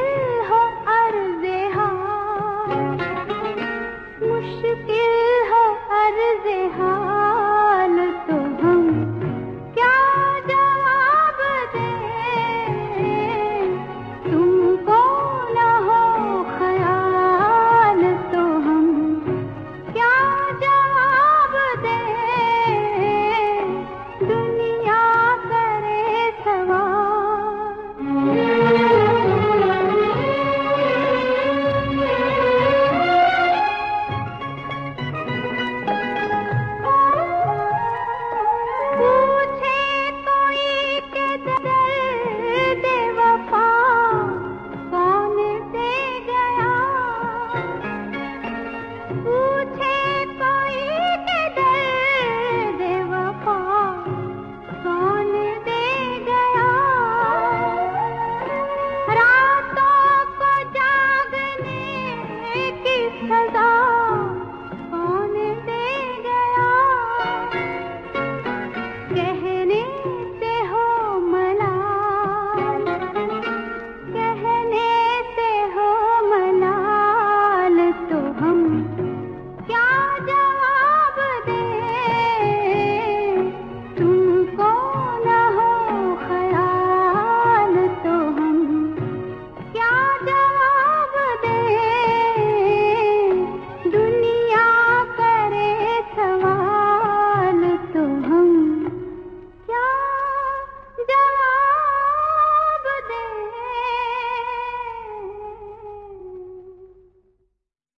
दिल हो